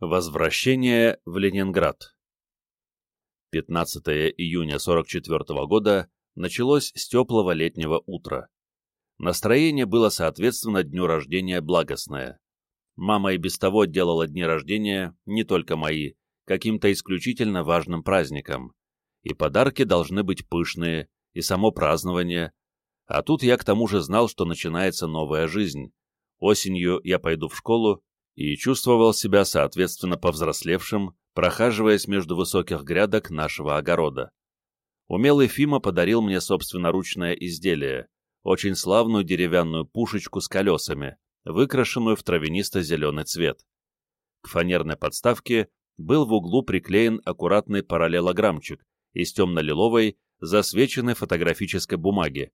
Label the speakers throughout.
Speaker 1: Возвращение в Ленинград 15 июня 44 года началось с теплого летнего утра. Настроение было соответственно дню рождения благостное. Мама и без того делала дни рождения, не только мои, каким-то исключительно важным праздником. И подарки должны быть пышные, и само празднование. А тут я к тому же знал, что начинается новая жизнь. Осенью я пойду в школу и чувствовал себя соответственно повзрослевшим, прохаживаясь между высоких грядок нашего огорода. Умелый Фима подарил мне собственноручное изделие, очень славную деревянную пушечку с колесами, выкрашенную в травянисто-зеленый цвет. К фанерной подставке был в углу приклеен аккуратный параллелограммчик из темно-лиловой, засвеченной фотографической бумаги,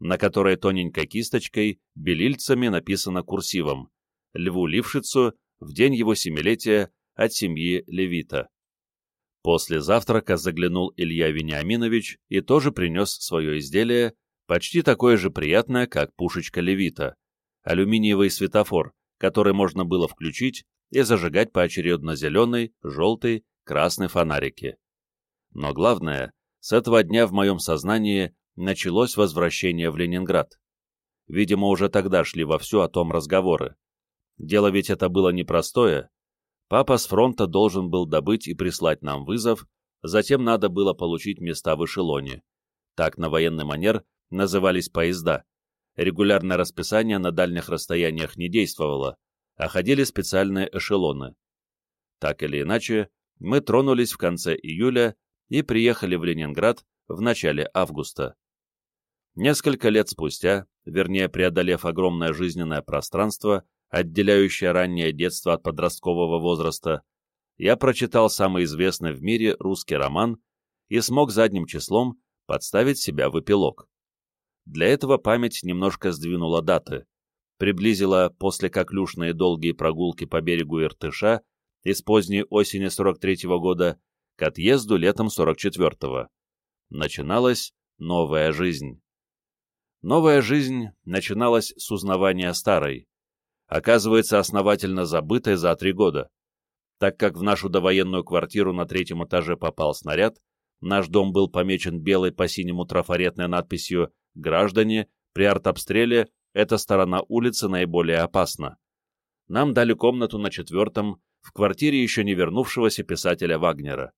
Speaker 1: на которой тоненькой кисточкой белильцами написано курсивом «Льву Лившицу в день его семилетия от семьи Левита». После завтрака заглянул Илья Вениаминович и тоже принес свое изделие, почти такое же приятное, как пушечка Левита, алюминиевый светофор, который можно было включить и зажигать поочередно зеленый, желтый, красный фонарики. Но главное, с этого дня в моем сознании началось возвращение в Ленинград. Видимо, уже тогда шли вовсю о том разговоры. Дело ведь это было непростое. Папа с фронта должен был добыть и прислать нам вызов, затем надо было получить места в эшелоне. Так на военный манер назывались поезда. Регулярное расписание на дальних расстояниях не действовало, а ходили специальные эшелоны. Так или иначе, мы тронулись в конце июля и приехали в Ленинград в начале августа. Несколько лет спустя, вернее преодолев огромное жизненное пространство, отделяющее раннее детство от подросткового возраста, я прочитал самый известный в мире русский роман и смог задним числом подставить себя в эпилог. Для этого память немножко сдвинула даты, приблизила после коклюшные долгие прогулки по берегу Иртыша из поздней осени 43 -го года к отъезду летом 44-го. Начиналась новая жизнь. Новая жизнь начиналась с узнавания старой, оказывается основательно забытой за три года. Так как в нашу довоенную квартиру на третьем этаже попал снаряд, наш дом был помечен белой по синему трафаретной надписью «Граждане, при артобстреле эта сторона улицы наиболее опасна». Нам дали комнату на четвертом, в квартире еще не вернувшегося писателя Вагнера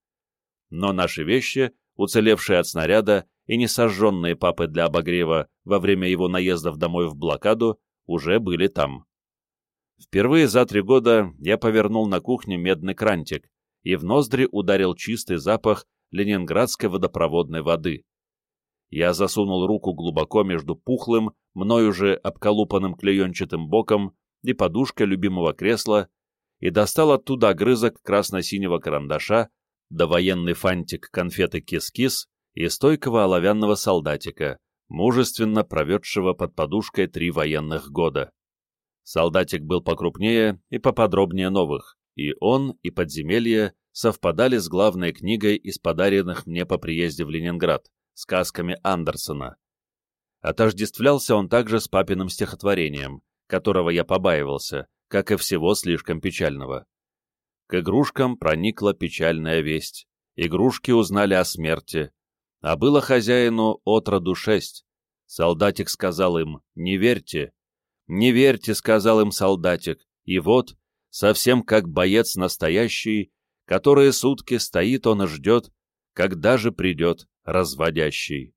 Speaker 1: но наши вещи, уцелевшие от снаряда и не сожженные папы для обогрева во время его наездов домой в блокаду, уже были там. Впервые за три года я повернул на кухне медный крантик, и в ноздри ударил чистый запах ленинградской водопроводной воды. Я засунул руку глубоко между пухлым, мною же обколупанным клеенчатым боком и подушкой любимого кресла и достал оттуда огрызок красно-синего карандаша, довоенный фантик конфеты кис-кис и стойкого оловянного солдатика, мужественно проведшего под подушкой три военных года. Солдатик был покрупнее и поподробнее новых, и он, и подземелье совпадали с главной книгой из подаренных мне по приезде в Ленинград, сказками Андерсона. Отождествлялся он также с папиным стихотворением, которого я побаивался, как и всего слишком печального. К игрушкам проникла печальная весть. Игрушки узнали о смерти. А было хозяину от роду шесть. Солдатик сказал им, не верьте. Не верьте, сказал им солдатик. И вот, совсем как боец настоящий, которые сутки стоит он и ждет, когда же придет разводящий.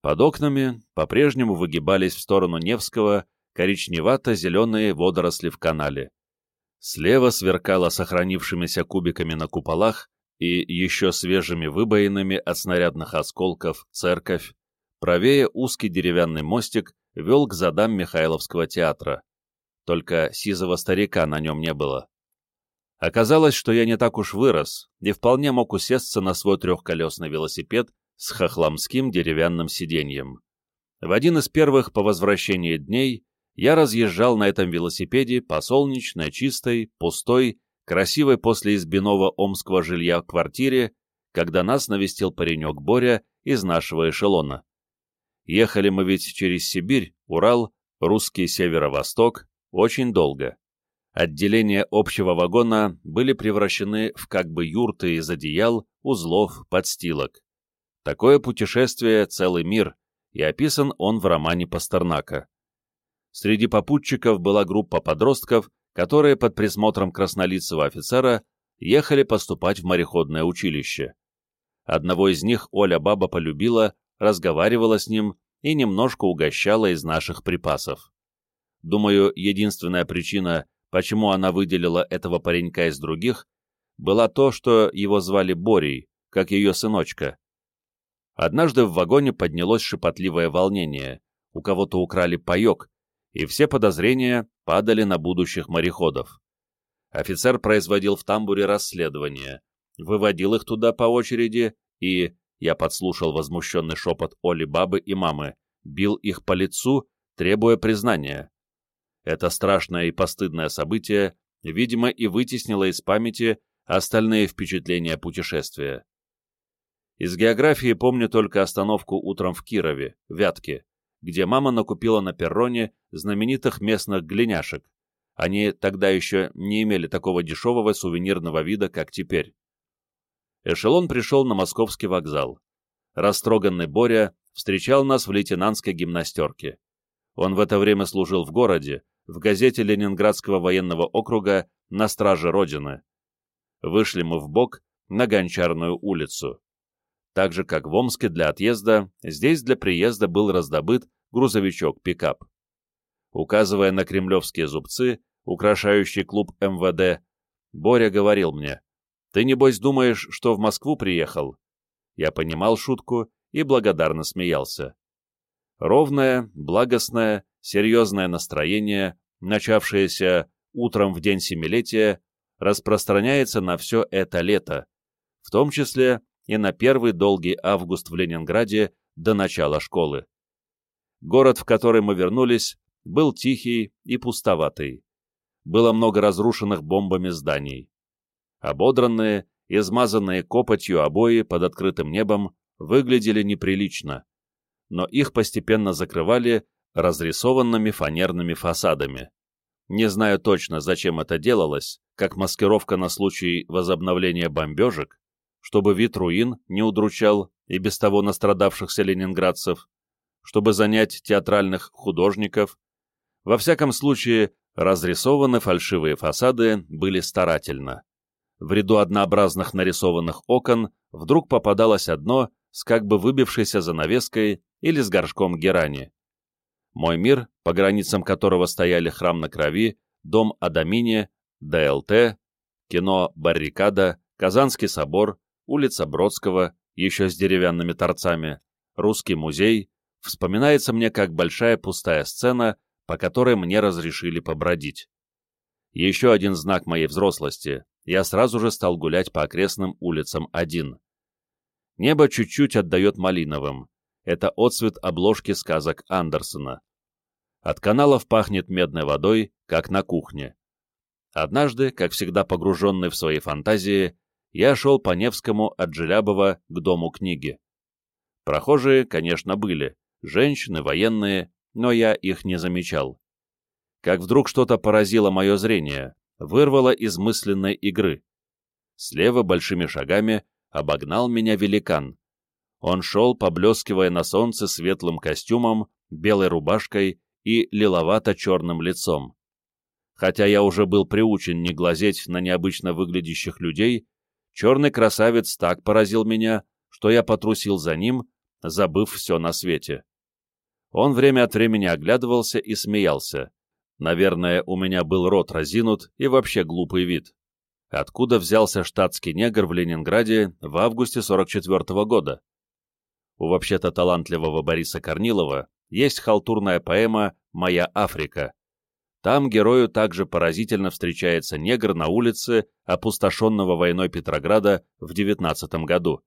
Speaker 1: Под окнами по-прежнему выгибались в сторону Невского коричневато-зеленые водоросли в канале. Слева сверкала сохранившимися кубиками на куполах и еще свежими выбоинами от снарядных осколков церковь. Правее узкий деревянный мостик вел к задам Михайловского театра. Только сизого старика на нем не было. Оказалось, что я не так уж вырос и вполне мог усесться на свой трехколесный велосипед с хохломским деревянным сиденьем. В один из первых по возвращении дней я разъезжал на этом велосипеде по солнечной, чистой, пустой, красивой после избиного омского жилья квартире, когда нас навестил паренек Боря из нашего эшелона. Ехали мы ведь через Сибирь, Урал, русский северо-восток, очень долго. Отделения общего вагона были превращены в как бы юрты из одеял, узлов, подстилок. Такое путешествие — целый мир, и описан он в романе Пастернака. Среди попутчиков была группа подростков, которые под присмотром краснолицего офицера ехали поступать в мореходное училище. Одного из них Оля баба полюбила, разговаривала с ним и немножко угощала из наших припасов. Думаю, единственная причина, почему она выделила этого паренька из других, была то, что его звали Борей, как ее сыночка. Однажды в вагоне поднялось шепотливое волнение, у кого-то украли паек, и все подозрения падали на будущих мореходов. Офицер производил в тамбуре расследование, выводил их туда по очереди и, я подслушал возмущенный шепот Оли бабы и мамы, бил их по лицу, требуя признания. Это страшное и постыдное событие, видимо, и вытеснило из памяти остальные впечатления путешествия. Из географии помню только остановку утром в Кирове, Вятке, где мама накупила на перроне знаменитых местных глиняшек. Они тогда еще не имели такого дешевого сувенирного вида, как теперь. Эшелон пришел на московский вокзал. Растроганный Боря встречал нас в лейтенантской гимнастерке. Он в это время служил в городе, в газете Ленинградского военного округа «На страже Родины». Вышли мы в бок на Гончарную улицу. Так же, как в Омске для отъезда, здесь для приезда был раздобыт грузовичок-пикап. Указывая на кремлевские зубцы, украшающий клуб МВД, Боря говорил мне, «Ты, небось, думаешь, что в Москву приехал?» Я понимал шутку и благодарно смеялся. Ровное, благостное, серьезное настроение, начавшееся утром в день семилетия, распространяется на все это лето, в том числе и на первый долгий август в Ленинграде до начала школы. Город, в который мы вернулись, был тихий и пустоватый. Было много разрушенных бомбами зданий. Ободранные, измазанные копотью обои под открытым небом выглядели неприлично, но их постепенно закрывали разрисованными фанерными фасадами. Не знаю точно, зачем это делалось, как маскировка на случай возобновления бомбежек, чтобы вид руин не удручал и без того настрадавшихся ленинградцев, чтобы занять театральных художников. Во всяком случае, разрисованы фальшивые фасады были старательно. В ряду однообразных нарисованных окон вдруг попадалось одно с как бы выбившейся занавеской или с горшком герани. Мой мир, по границам которого стояли храм на крови, дом Адамине, ДЛТ, кино «Баррикада», Казанский собор, улица Бродского, еще с деревянными торцами, русский музей, вспоминается мне как большая пустая сцена, по которой мне разрешили побродить. Еще один знак моей взрослости, я сразу же стал гулять по окрестным улицам один. Небо чуть-чуть отдает малиновым. Это отцвет обложки сказок Андерсона. От каналов пахнет медной водой, как на кухне. Однажды, как всегда погруженный в свои фантазии, я шел по Невскому от Желябова к Дому книги. Прохожие, конечно, были, женщины, военные, но я их не замечал. Как вдруг что-то поразило мое зрение, вырвало из мысленной игры. Слева большими шагами обогнал меня великан. Он шел, поблескивая на солнце светлым костюмом, белой рубашкой и лиловато-черным лицом. Хотя я уже был приучен не глазеть на необычно выглядящих людей, черный красавец так поразил меня, что я потрусил за ним, забыв все на свете. Он время от времени оглядывался и смеялся. Наверное, у меня был рот разинут и вообще глупый вид. Откуда взялся штатский негр в Ленинграде в августе 44 -го года? У вообще-то талантливого Бориса Корнилова есть халтурная поэма «Моя Африка». Там герою также поразительно встречается негр на улице опустошенного войной Петрограда в 19 году.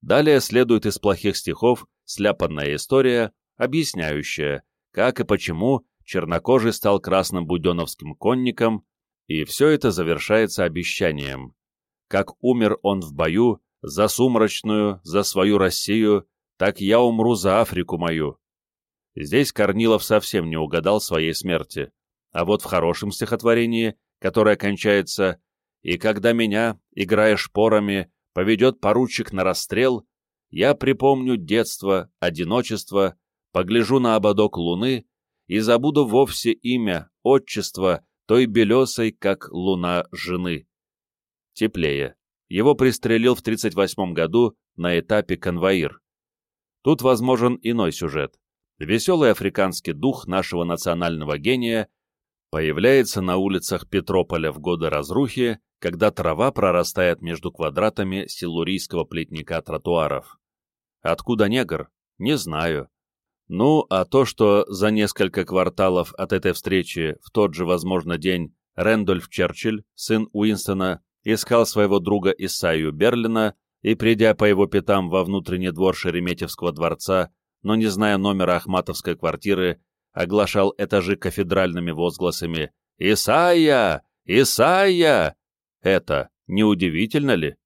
Speaker 1: Далее следует из плохих стихов сляпанная история, объясняющая, как и почему чернокожий стал красным буденовским конником, и все это завершается обещанием. Как умер он в бою, за сумрачную, за свою Россию, так я умру за Африку мою. Здесь Корнилов совсем не угадал своей смерти. а вот в хорошем стихотворении, которое кончается «И когда меня, играя шпорами, поведет поручик на расстрел, я припомню детство, одиночество, погляжу на ободок луны и забуду вовсе имя, отчество той белесой, как луна жены». Теплее. Его пристрелил в 1938 году на этапе конвоир. Тут возможен иной сюжет. Веселый африканский дух нашего национального гения появляется на улицах Петрополя в годы разрухи, когда трава прорастает между квадратами силурийского плетника тротуаров. Откуда негр? Не знаю. Ну, а то, что за несколько кварталов от этой встречи в тот же, возможно, день Рэндольф Черчилль, сын Уинстона, искал своего друга Исаю Берлина и, придя по его пятам во внутренний двор Шереметьевского дворца, но не зная номера Ахматовской квартиры, оглашал этажи кафедральными возгласами «Исайя! Исайя!» Это неудивительно ли?